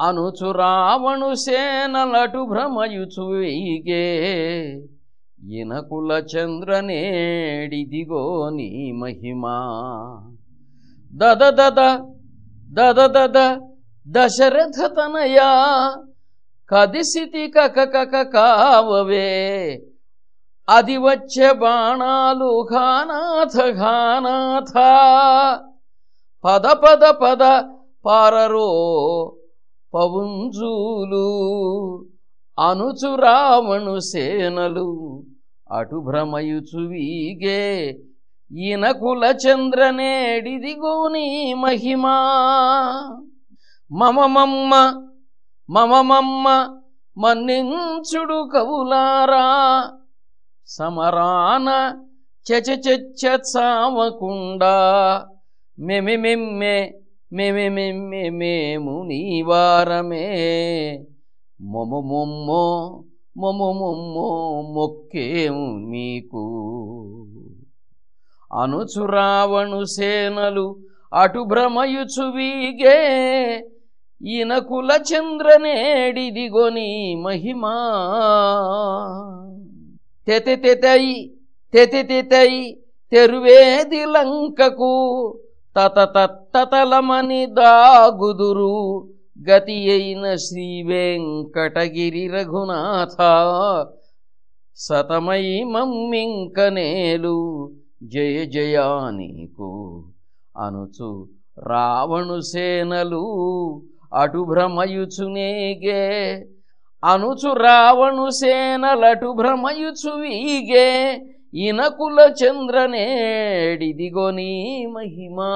అనుచు రావణు సేనలటు భ్రమయుచు వెయ్గే ఇనకుల చంద్రనేడిదిగో నీ మహిమా. దద దద దద దద దశరథ తనయా కదిసితి కక కక కావవే. అది వచ్చే బాణాలు ఘానాథ ఘానాథ. పద పద పద పారరో పవుంజూలు అనుచు రావణు సేనలు అటు భ్రమయుచు వీగే ఈనకుల చంద్రనేడిదిగో నీ మహిమా. మమ మమ్మ మమ మమ్మ మన్నించుడు కవులారా. సమరాన చచ చచ్చ చావకుండా మెమెమెమ్మె మెమెమెమ్మె మేము నీవారమే మొము మొమ్మో మొము మొమ్మో మొక్కేము మీకు అనుచురావణు సేనలు అటు భ్రమయుచువీగే ఈన ఈనకుల చంద్రనేడిదిగొని మహిమా. తెతె తెతై తెరువేది లంకకు తత దాగుదురు గతి అయిన శ్రీ వెంకటగిరి రఘునాథ సతమై మమ్మింకనేలు జయ జయా నీకు అనుచు రావణు సేనలు అటు భ్రమయుచునేగే. అనుచు రావణు సేనలటు భ్రమయుచు వీగే. ఇనకుల చంద్రనేడిదిగో నీ మహిమా.